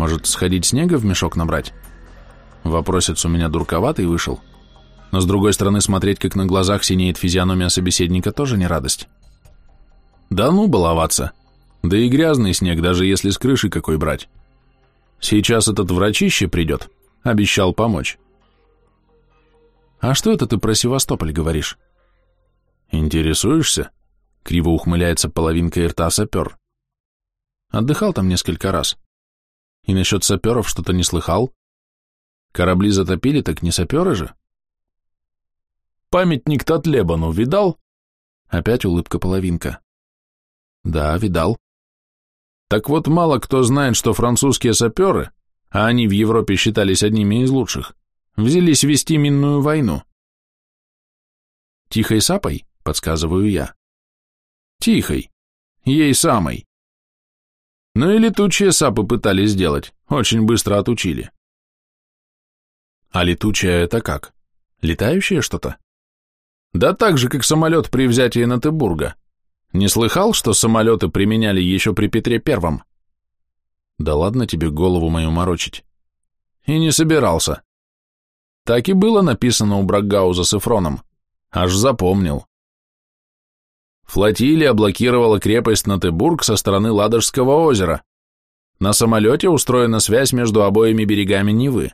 Может, сходить снега в мешок набрать? Вопросец у меня дурковатый вышел. Но с другой стороны, смотреть, как на глазах синеет физиономия собеседника, тоже не радость. Да ну баловаться. Да и грязный снег, даже если с крыши какой брать. Сейчас этот врачище придет. Обещал помочь. А что это ты про Севастополь говоришь? Интересуешься? Криво ухмыляется половинка рта сапер. Отдыхал там несколько раз. И насчет саперов что-то не слыхал? Корабли затопили, так не саперы же? Памятник Татлебану видал? Опять улыбка-половинка. Да, видал. Так вот, мало кто знает, что французские саперы, а они в Европе считались одними из лучших, взялись вести минную войну. Тихой сапой, подсказываю я. Тихой. Ей самой. Ну и летучие сапы пытались сделать, очень быстро отучили. А летучая это как? Летающее что-то? Да так же, как самолет при взятии Натыбурга. Не слыхал, что самолеты применяли еще при Петре Первом? Да ладно тебе голову мою морочить. И не собирался. Так и было написано у Брагауза с Эфроном. Аж запомнил. Флотилия блокировала крепость Натыбург со стороны Ладожского озера. На самолете устроена связь между обоими берегами Невы.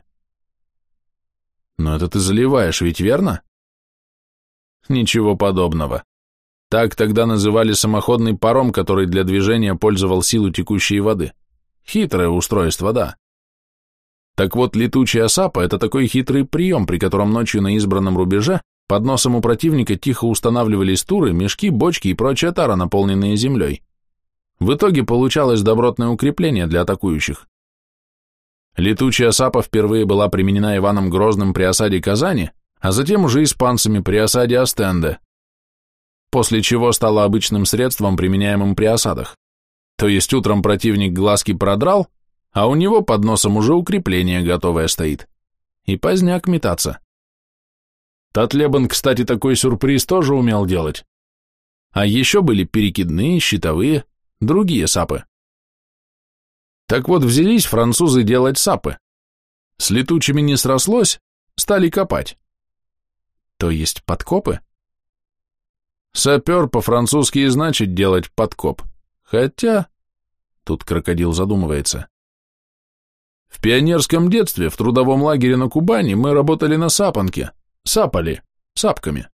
Но это ты заливаешь, ведь верно? Ничего подобного. Так тогда называли самоходный паром, который для движения пользовал силу текущей воды. Хитрое устройство, да. Так вот, летучая сапа – это такой хитрый прием, при котором ночью на избранном рубеже под носом у противника тихо устанавливались туры, мешки, бочки и прочая тара, наполненные землей. В итоге получалось добротное укрепление для атакующих. Летучая сапа впервые была применена Иваном Грозным при осаде Казани, а затем уже испанцами при осаде Астенде, после чего стала обычным средством, применяемым при осадах. То есть утром противник глазки продрал, а у него под носом уже укрепление готовое стоит. И поздняк метаться. Татлебан, кстати, такой сюрприз тоже умел делать. А еще были перекидные, щитовые, другие сапы. Так вот, взялись французы делать сапы. С летучими не срослось, стали копать. То есть подкопы? Сапер по-французски и значит делать подкоп. Хотя... Тут крокодил задумывается. В пионерском детстве в трудовом лагере на Кубани мы работали на сапанке. Сапали. Сапками.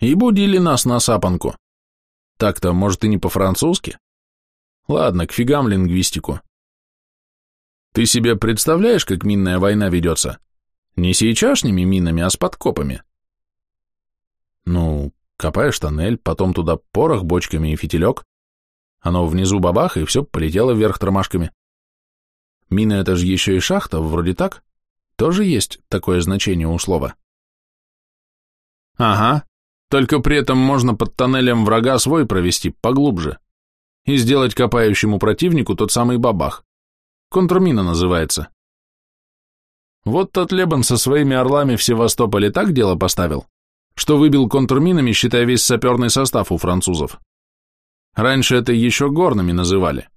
И будили нас на сапанку. Так-то, может, и не по-французски? Ладно, к фигам лингвистику. Ты себе представляешь, как минная война ведется? Не сейчасшними минами, а с подкопами. Ну, копаешь тоннель, потом туда порох бочками и фитилек. Оно внизу бабах, и все полетело вверх тормашками. Мина — это же еще и шахта, вроде так. Тоже есть такое значение у слова. Ага, только при этом можно под тоннелем врага свой провести поглубже и сделать копающему противнику тот самый бабах. Контрмина называется. Вот тот Лебан со своими орлами в Севастополе так дело поставил, что выбил контрминами, считая весь саперный состав у французов. Раньше это еще горными называли,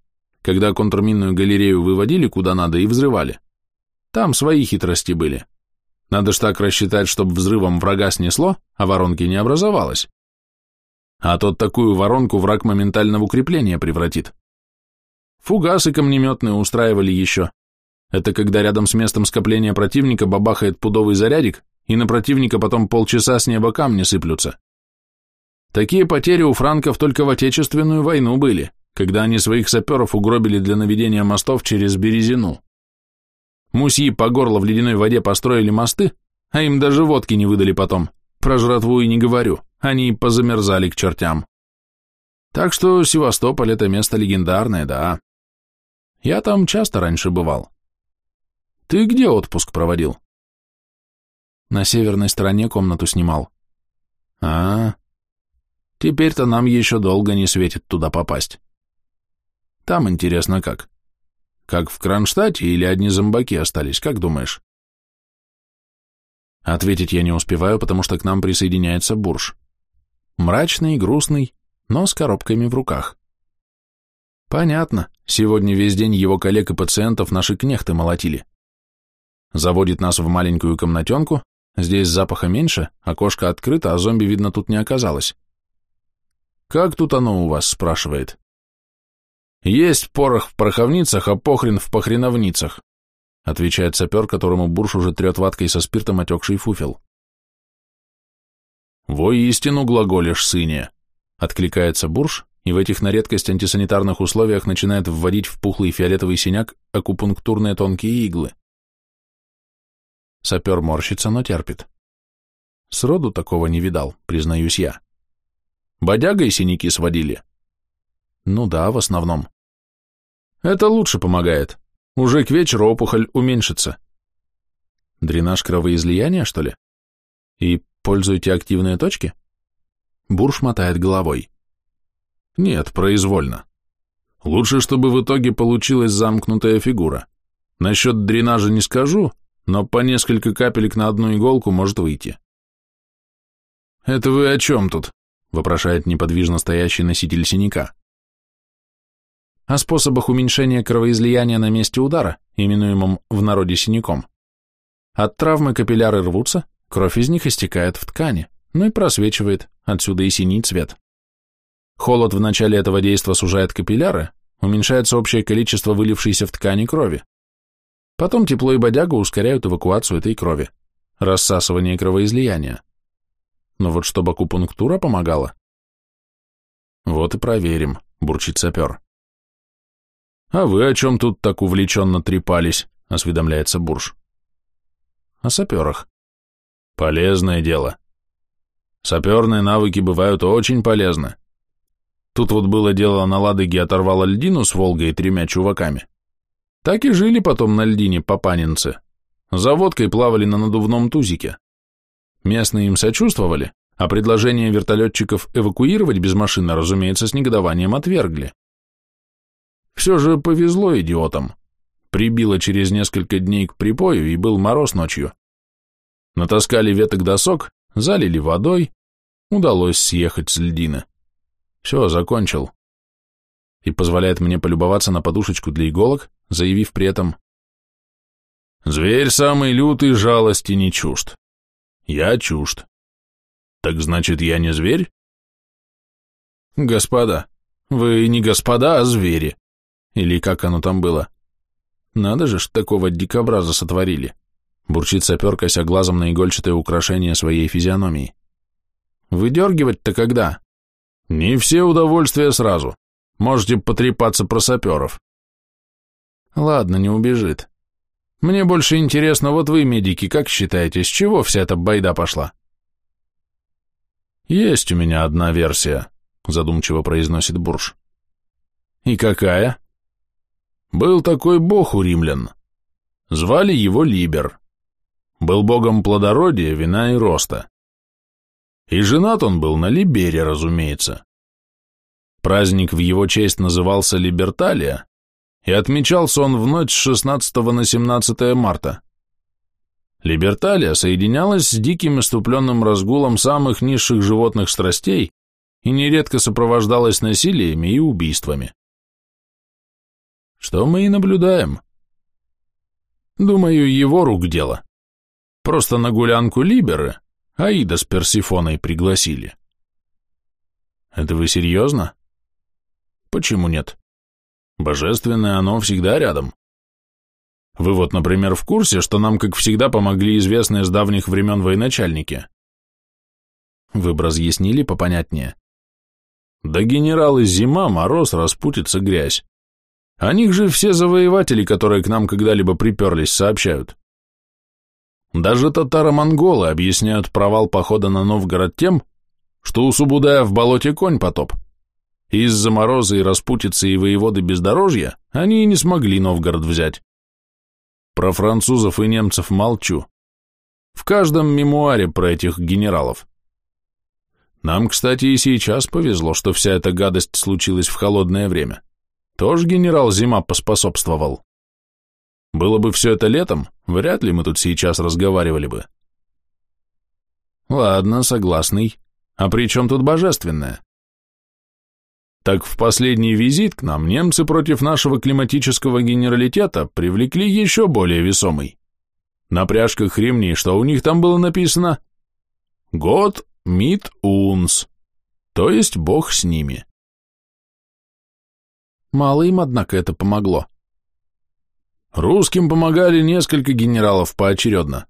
когда контрминную галерею выводили куда надо и взрывали. Там свои хитрости были. Надо ж так рассчитать, чтобы взрывом врага снесло, а воронки не образовалось а тот такую воронку враг моментально в укрепление превратит. Фугасы камнеметные устраивали еще. Это когда рядом с местом скопления противника бабахает пудовый зарядик, и на противника потом полчаса с неба камни сыплются. Такие потери у франков только в Отечественную войну были, когда они своих саперов угробили для наведения мостов через Березину. Мусьи по горло в ледяной воде построили мосты, а им даже водки не выдали потом. Про жратву и не говорю они позамерзали к чертям. Так что Севастополь — это место легендарное, да. Я там часто раньше бывал. Ты где отпуск проводил? На северной стороне комнату снимал. А, теперь-то нам еще долго не светит туда попасть. Там интересно как. Как в Кронштадте или одни зомбаки остались, как думаешь? Ответить я не успеваю, потому что к нам присоединяется Бурж мрачный, грустный, но с коробками в руках. Понятно, сегодня весь день его коллег и пациентов наши кнехты молотили. Заводит нас в маленькую комнатенку, здесь запаха меньше, окошко открыто, а зомби, видно, тут не оказалось. «Как тут оно у вас?» – спрашивает. «Есть порох в пороховницах, а похрен в похреновницах», – отвечает сапер, которому бурш уже трет ваткой со спиртом отекший фуфел. «Воистину глаголишь, сыне», — откликается бурж, и в этих на редкость антисанитарных условиях начинает вводить в пухлый фиолетовый синяк акупунктурные тонкие иглы. Сапер морщится, но терпит. Сроду такого не видал, признаюсь я. Бодягой синяки сводили? Ну да, в основном. Это лучше помогает. Уже к вечеру опухоль уменьшится. Дренаж кровоизлияния, что ли? И пользуете активные точки? Бурш мотает головой. Нет, произвольно. Лучше, чтобы в итоге получилась замкнутая фигура. Насчет дренажа не скажу, но по несколько капелек на одну иголку может выйти. «Это вы о чем тут?» — вопрошает неподвижно стоящий носитель синяка. О способах уменьшения кровоизлияния на месте удара, именуемом в народе синяком. От травмы капилляры рвутся, кровь из них истекает в ткани, ну и просвечивает, отсюда и синий цвет. Холод в начале этого действа сужает капилляры, уменьшается общее количество вылившейся в ткани крови. Потом тепло и бодяга ускоряют эвакуацию этой крови, рассасывание кровоизлияния. Но вот чтобы акупунктура помогала? Вот и проверим, бурчит сапер. А вы о чем тут так увлеченно трепались, осведомляется бурж. О саперах. Полезное дело. Саперные навыки бывают очень полезны. Тут вот было дело на Ладоге оторвало льдину с Волгой и тремя чуваками. Так и жили потом на льдине папанинцы. За водкой плавали на надувном тузике. Местные им сочувствовали, а предложение вертолетчиков эвакуировать без машины, разумеется, с негодованием отвергли. Все же повезло идиотам. Прибило через несколько дней к припою, и был мороз ночью. Натаскали веток досок, залили водой, удалось съехать с льдины. Все, закончил и позволяет мне полюбоваться на подушечку для иголок, заявив при этом «Зверь самый лютый жалости не чужд. Я чужд. Так значит, я не зверь?» «Господа, вы не господа, а звери. Или как оно там было? Надо же ж такого дикобраза сотворили!» Бурчит сапер, кося глазом на игольчатое украшение своей физиономии. «Выдергивать-то когда?» «Не все удовольствия сразу. Можете потрепаться про саперов. Ладно, не убежит. Мне больше интересно, вот вы, медики, как считаете, с чего вся эта байда пошла? Есть у меня одна версия, задумчиво произносит Бурж. И какая? Был такой бог у римлян. Звали его Либер. Был богом плодородия, вина и роста. И женат он был на Либере, разумеется. Праздник в его честь назывался Либерталия, и отмечался он в ночь с 16 на 17 марта. Либерталия соединялась с диким иступленным разгулом самых низших животных страстей и нередко сопровождалась насилиями и убийствами. Что мы и наблюдаем. Думаю, его рук дело. Просто на гулянку Либеры Аида с Персифоной пригласили. Это вы серьезно? Почему нет? Божественное оно всегда рядом. Вы вот, например, в курсе, что нам, как всегда, помогли известные с давних времен военачальники? Вы бы разъяснили попонятнее. Да генералы зима, мороз, распутится грязь. О них же все завоеватели, которые к нам когда-либо приперлись, сообщают. Даже татаро-монголы объясняют провал похода на Новгород тем, что у Субудая в болоте конь потоп. Из-за мороза и распутицы и воеводы бездорожья они и не смогли Новгород взять. Про французов и немцев молчу. В каждом мемуаре про этих генералов. Нам, кстати, и сейчас повезло, что вся эта гадость случилась в холодное время. Тоже генерал Зима поспособствовал. Было бы все это летом, вряд ли мы тут сейчас разговаривали бы. Ладно, согласный. А при чем тут божественное? Так в последний визит к нам немцы против нашего климатического генералитета привлекли еще более весомый. На пряжках ремней, что у них там было написано? Год мит унс, то есть бог с ними. Мало им, однако, это помогло. Русским помогали несколько генералов поочередно.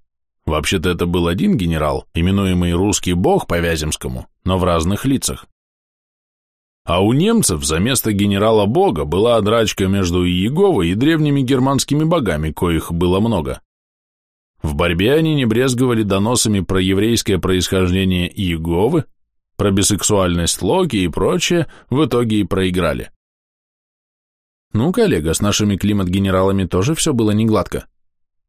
Вообще-то это был один генерал, именуемый русский бог по Вяземскому, но в разных лицах. А у немцев за место генерала-бога была драчка между Иеговой и древними германскими богами, коих было много. В борьбе они не брезговали доносами про еврейское происхождение Иеговы, про бисексуальность Локи и прочее, в итоге и проиграли. Ну, коллега, с нашими климат-генералами тоже все было негладко.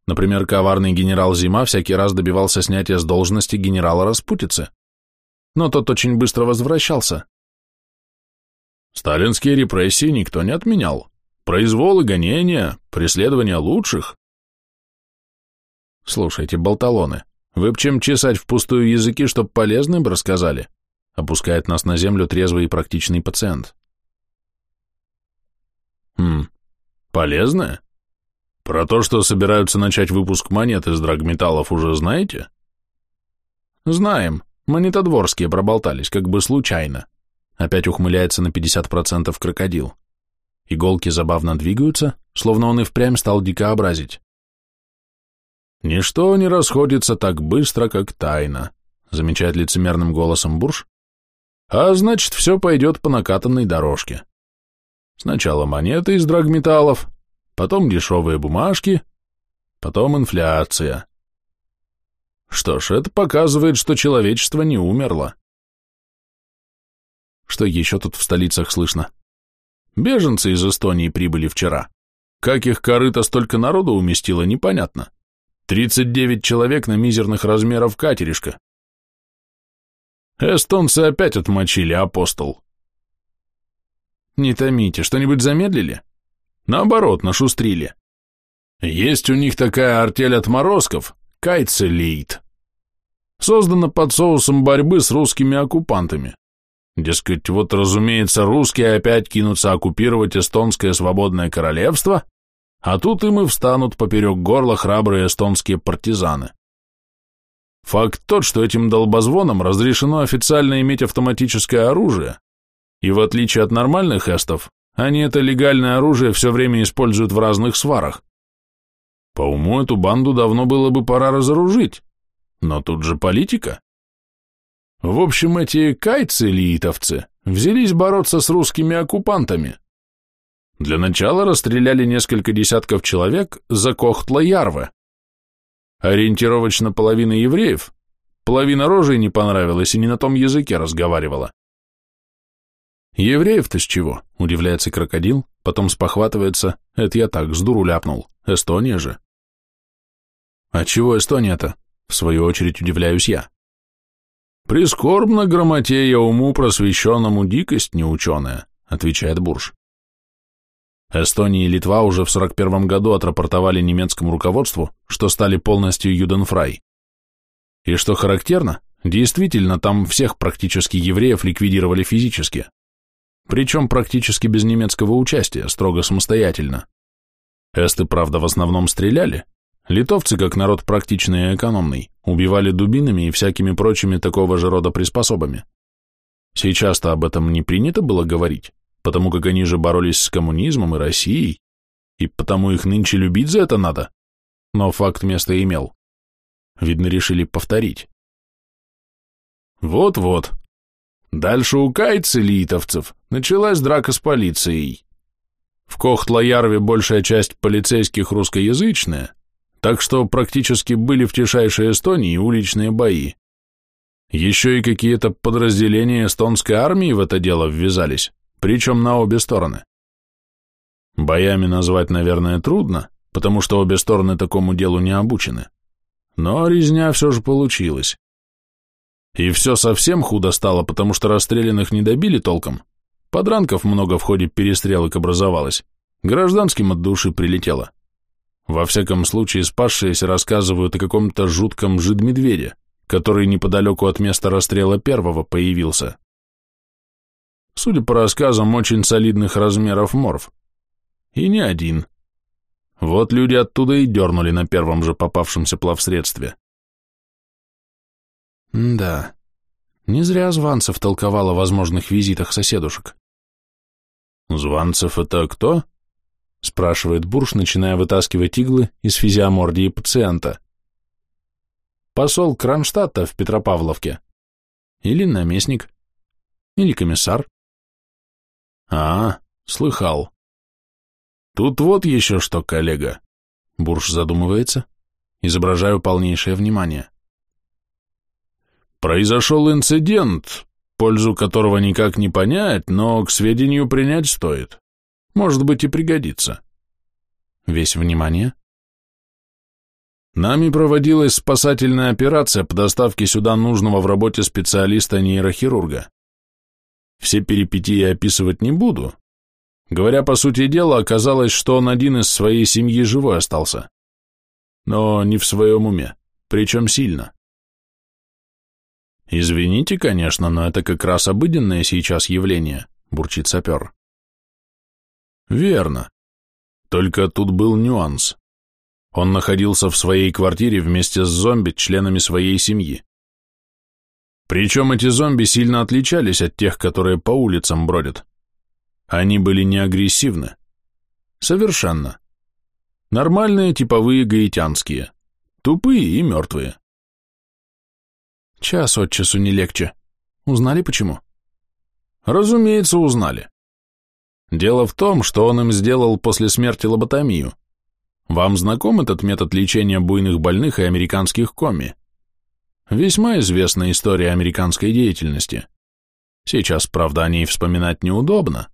Например, коварный генерал Зима всякий раз добивался снятия с должности генерала Распутицы. Но тот очень быстро возвращался, Сталинские репрессии никто не отменял. Произволы, гонения, преследования лучших. Слушайте, болталоны, вы б чем чесать впустую языки, чтоб полезным рассказали? Опускает нас на землю трезвый и практичный пациент. Хм, полезное? Про то, что собираются начать выпуск монет из драгметаллов, уже знаете? Знаем. Монетодворские проболтались, как бы случайно. Опять ухмыляется на 50% крокодил. Иголки забавно двигаются, словно он и впрямь стал дикообразить. «Ничто не расходится так быстро, как тайна», замечает лицемерным голосом Бурж. «А значит, все пойдет по накатанной дорожке. Сначала монеты из драгметаллов, потом дешевые бумажки, потом инфляция. Что ж, это показывает, что человечество не умерло. Что еще тут в столицах слышно? Беженцы из Эстонии прибыли вчера. Как их корыто столько народу уместило, непонятно. 39 человек на мизерных размеров катеришка. Эстонцы опять отмочили, апостол. Не томите, что-нибудь замедлили? Наоборот, нашустрили. Есть у них такая артель отморозков, кайцелейт. Создана под соусом борьбы с русскими оккупантами. Дескать, вот, разумеется, русские опять кинутся оккупировать эстонское свободное королевство, а тут им и встанут поперек горла храбрые эстонские партизаны. Факт тот, что этим долбозвонам разрешено официально иметь автоматическое оружие, и в отличие от нормальных эстов, они это легальное оружие все время используют в разных сварах. По уму эту банду давно было бы пора разоружить, но тут же политика. В общем, эти кайцы-лиитовцы взялись бороться с русскими оккупантами. Для начала расстреляли несколько десятков человек за Кохтла-Ярве. Ориентировочно половина евреев, половина рожей не понравилась и не на том языке разговаривала. Евреев-то с чего? Удивляется крокодил, потом спохватывается, это я так, с дуру ляпнул, Эстония же. А чего Эстония-то? В свою очередь удивляюсь я. «Прискорбно грамотея уму просвещенному дикость неученая», отвечает Бурж. Эстония и Литва уже в 41 году отрапортовали немецкому руководству, что стали полностью юденфрай. И что характерно, действительно, там всех практически евреев ликвидировали физически. Причем практически без немецкого участия, строго самостоятельно. Эсты, правда, в основном стреляли, Литовцы, как народ практичный и экономный, убивали дубинами и всякими прочими такого же рода приспособами. Сейчас-то об этом не принято было говорить, потому как они же боролись с коммунизмом и Россией, и потому их нынче любить за это надо. Но факт место имел. Видно, решили повторить. Вот-вот. Дальше у кайцы литовцев началась драка с полицией. В Кохтла-Ярве большая часть полицейских русскоязычная, так что практически были в тишайшей Эстонии уличные бои. Еще и какие-то подразделения эстонской армии в это дело ввязались, причем на обе стороны. Боями назвать, наверное, трудно, потому что обе стороны такому делу не обучены. Но резня все же получилась. И все совсем худо стало, потому что расстрелянных не добили толком. Подранков много в ходе перестрелок образовалось. Гражданским от души прилетело. Во всяком случае, спасшиеся рассказывают о каком-то жутком жид-медведе, который неподалеку от места расстрела первого появился. Судя по рассказам, очень солидных размеров морф. И не один. Вот люди оттуда и дернули на первом же попавшемся плавсредстве. Да, не зря Званцев толковал о возможных визитах соседушек. «Званцев это кто?» — спрашивает Бурш, начиная вытаскивать иглы из физиомордии пациента. «Посол Кронштадта в Петропавловке. Или наместник. Или комиссар». «А, слыхал. Тут вот еще что, коллега». Бурш задумывается. Изображаю полнейшее внимание. Произошел инцидент, пользу которого никак не понять, но к сведению принять стоит. Может быть и пригодится. Весь внимание. Нами проводилась спасательная операция по доставке сюда нужного в работе специалиста-нейрохирурга. Все перипетии описывать не буду. Говоря по сути дела, оказалось, что он один из своей семьи живой остался. Но не в своем уме, причем сильно. «Извините, конечно, но это как раз обыденное сейчас явление», — бурчит сапер. «Верно. Только тут был нюанс. Он находился в своей квартире вместе с зомби, членами своей семьи. Причем эти зомби сильно отличались от тех, которые по улицам бродят. Они были не агрессивны. Совершенно. Нормальные типовые гаитянские. Тупые и мертвые. Час от часу не легче. Узнали почему? Разумеется, узнали. Дело в том, что он им сделал после смерти лоботомию. Вам знаком этот метод лечения буйных больных и американских коми? Весьма известная история американской деятельности. Сейчас, правда, о ней вспоминать неудобно.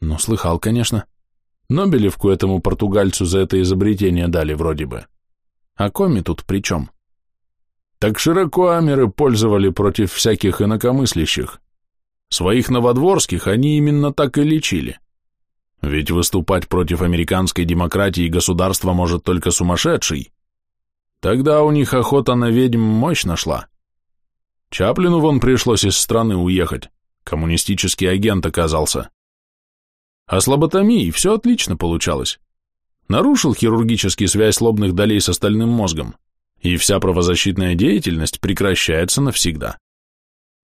Ну, слыхал, конечно. Нобелевку этому португальцу за это изобретение дали вроде бы. А коми тут при чем? Так широко амеры пользовали против всяких инакомыслящих. Своих новодворских они именно так и лечили. Ведь выступать против американской демократии государства может только сумасшедший. Тогда у них охота на ведьм мощно шла. Чаплину вон пришлось из страны уехать, коммунистический агент оказался. А с лоботомией все отлично получалось. Нарушил хирургически связь лобных долей с остальным мозгом, и вся правозащитная деятельность прекращается навсегда.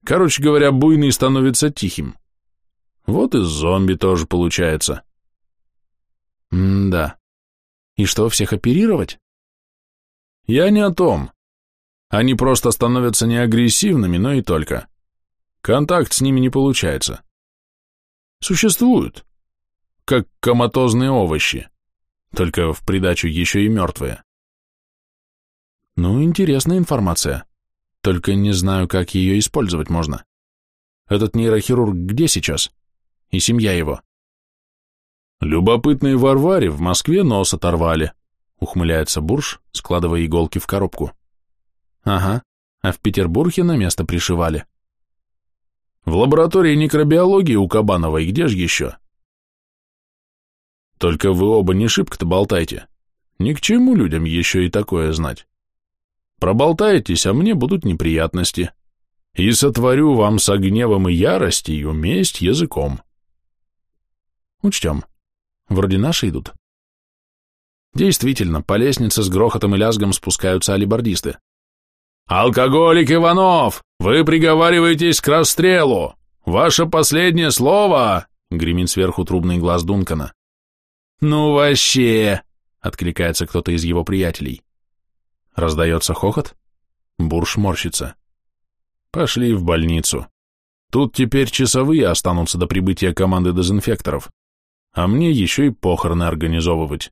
Короче говоря, буйный становится тихим. Вот и зомби тоже получается. М-да. И что, всех оперировать? Я не о том. Они просто становятся не агрессивными, но и только. Контакт с ними не получается. Существуют. Как коматозные овощи. Только в придачу еще и мертвые. Ну, интересная информация. Только не знаю, как ее использовать можно. Этот нейрохирург где сейчас? И семья его? Любопытные Варваре в Москве нос оторвали, ухмыляется Бурж, складывая иголки в коробку. Ага, а в Петербурге на место пришивали. В лаборатории микробиологии у Кабановой где же еще? Только вы оба не шибко-то болтайте. Ни к чему людям еще и такое знать. Проболтаетесь, а мне будут неприятности. И сотворю вам со гневом и яростью месть языком. Учтем. Вроде наши идут. Действительно, по лестнице с грохотом и лязгом спускаются алибардисты. «Алкоголик Иванов, вы приговариваетесь к расстрелу! Ваше последнее слово!» — гремит сверху трубный глаз Дункана. «Ну вообще!» — откликается кто-то из его приятелей. Раздается хохот. Бурш морщится. Пошли в больницу. Тут теперь часовые останутся до прибытия команды дезинфекторов, а мне еще и похороны организовывать.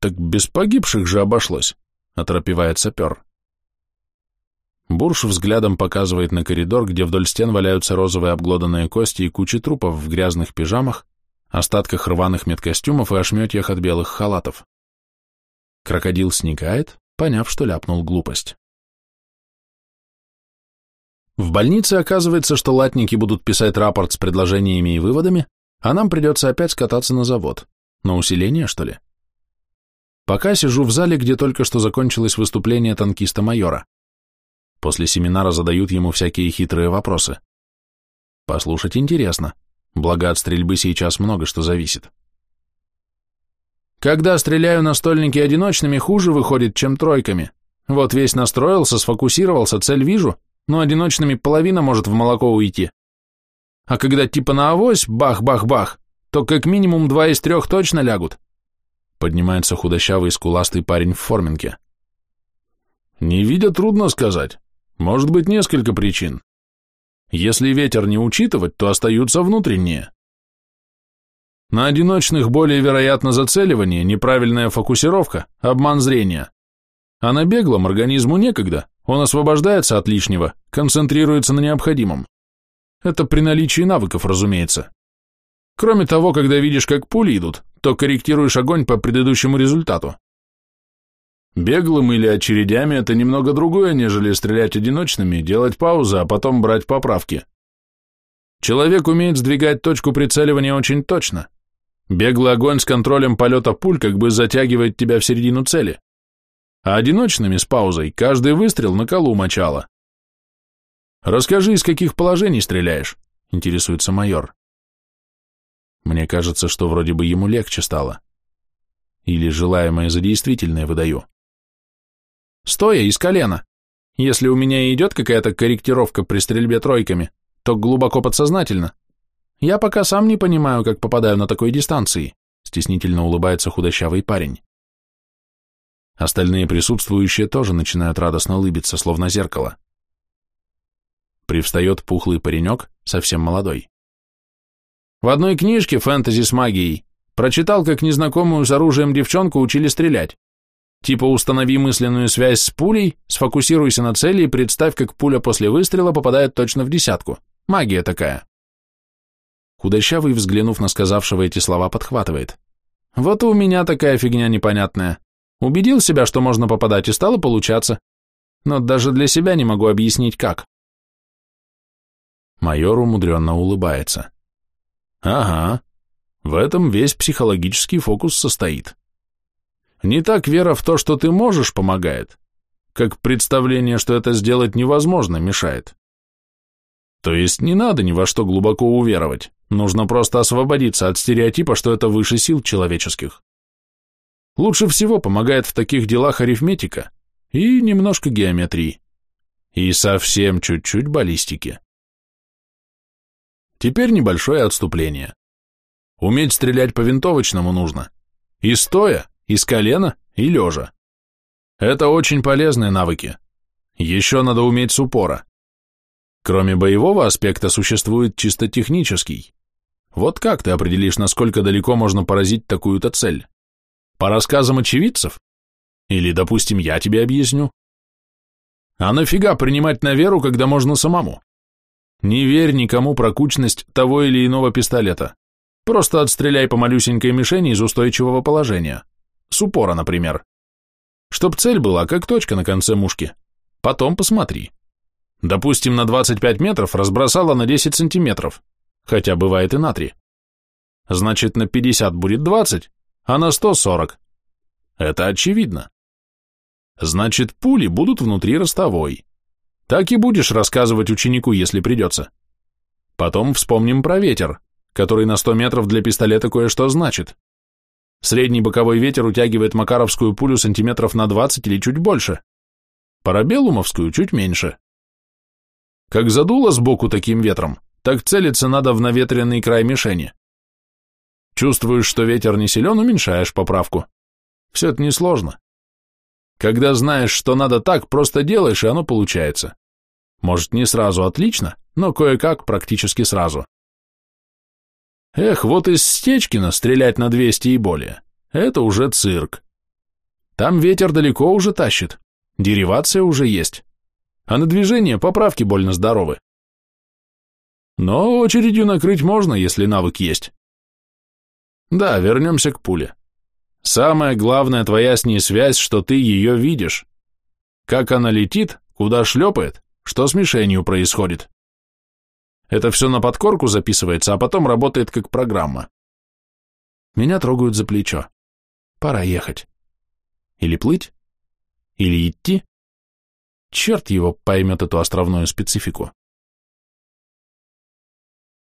Так без погибших же обошлось, оторопевает сапер. Бурш взглядом показывает на коридор, где вдоль стен валяются розовые обглоданные кости и кучи трупов в грязных пижамах, остатках рваных медкостюмов и ошметьях от белых халатов. Крокодил сникает, поняв, что ляпнул глупость. В больнице оказывается, что латники будут писать рапорт с предложениями и выводами, а нам придется опять скататься на завод. На усиление, что ли? Пока сижу в зале, где только что закончилось выступление танкиста-майора. После семинара задают ему всякие хитрые вопросы. Послушать интересно, благо от стрельбы сейчас много что зависит. Когда стреляю на стольнике одиночными, хуже выходит, чем тройками. Вот весь настроился, сфокусировался, цель вижу, но одиночными половина может в молоко уйти. А когда типа на авось, бах-бах-бах, то как минимум два из трех точно лягут. Поднимается худощавый скуластый парень в форминке. Не видя, трудно сказать. Может быть, несколько причин. Если ветер не учитывать, то остаются внутренние. На одиночных более вероятно зацеливание, неправильная фокусировка, обман зрения. А на беглом организму некогда, он освобождается от лишнего, концентрируется на необходимом. Это при наличии навыков, разумеется. Кроме того, когда видишь, как пули идут, то корректируешь огонь по предыдущему результату. Беглым или очередями это немного другое, нежели стрелять одиночными, делать паузы, а потом брать поправки. Человек умеет сдвигать точку прицеливания очень точно, Беглый огонь с контролем полета пуль как бы затягивает тебя в середину цели. А одиночными с паузой каждый выстрел на колу мочало. «Расскажи, из каких положений стреляешь?» — интересуется майор. Мне кажется, что вроде бы ему легче стало. Или желаемое за действительное выдаю. Стоя из колена. Если у меня и идет какая-то корректировка при стрельбе тройками, то глубоко подсознательно. Я пока сам не понимаю, как попадаю на такой дистанции, стеснительно улыбается худощавый парень. Остальные присутствующие тоже начинают радостно улыбиться, словно зеркало. Привстает пухлый паренек, совсем молодой. В одной книжке «Фэнтези с магией» прочитал, как незнакомую с оружием девчонку учили стрелять. Типа установи мысленную связь с пулей, сфокусируйся на цели и представь, как пуля после выстрела попадает точно в десятку. Магия такая. Худощавый, взглянув на сказавшего эти слова, подхватывает. «Вот у меня такая фигня непонятная. Убедил себя, что можно попадать, и стало получаться. Но даже для себя не могу объяснить, как». Майор умудренно улыбается. «Ага, в этом весь психологический фокус состоит. Не так вера в то, что ты можешь, помогает, как представление, что это сделать невозможно, мешает. То есть не надо ни во что глубоко уверовать. Нужно просто освободиться от стереотипа, что это выше сил человеческих. Лучше всего помогает в таких делах арифметика и немножко геометрии. И совсем чуть-чуть баллистики. Теперь небольшое отступление. Уметь стрелять по винтовочному нужно. И стоя, и с колена, и лежа. Это очень полезные навыки. Еще надо уметь с упора. Кроме боевого аспекта существует чисто технический. Вот как ты определишь, насколько далеко можно поразить такую-то цель? По рассказам очевидцев? Или, допустим, я тебе объясню? А нафига принимать на веру, когда можно самому? Не верь никому про кучность того или иного пистолета. Просто отстреляй по малюсенькой мишени из устойчивого положения. С упора, например. Чтоб цель была, как точка на конце мушки. Потом посмотри. Допустим, на 25 метров разбросала на 10 сантиметров, хотя бывает и на 3. Значит, на 50 будет 20, а на 100 – 40. Это очевидно. Значит, пули будут внутри ростовой. Так и будешь рассказывать ученику, если придется. Потом вспомним про ветер, который на 100 метров для пистолета кое-что значит. Средний боковой ветер утягивает макаровскую пулю сантиметров на 20 или чуть больше. Парабеллумовскую чуть меньше. Как задуло сбоку таким ветром, так целиться надо в наветренный край мишени. Чувствуешь, что ветер не силен, уменьшаешь поправку. Все это несложно. Когда знаешь, что надо так, просто делаешь, и оно получается. Может, не сразу отлично, но кое-как практически сразу. Эх, вот из Стечкина стрелять на 200 и более. Это уже цирк. Там ветер далеко уже тащит, деривация уже есть а на движение поправки больно здоровы. Но очередью накрыть можно, если навык есть. Да, вернемся к пуле. Самое главное твоя с ней связь, что ты ее видишь. Как она летит, куда шлепает, что с мишенью происходит. Это все на подкорку записывается, а потом работает как программа. Меня трогают за плечо. Пора ехать. Или плыть? Или идти? Черт его поймет эту островную специфику.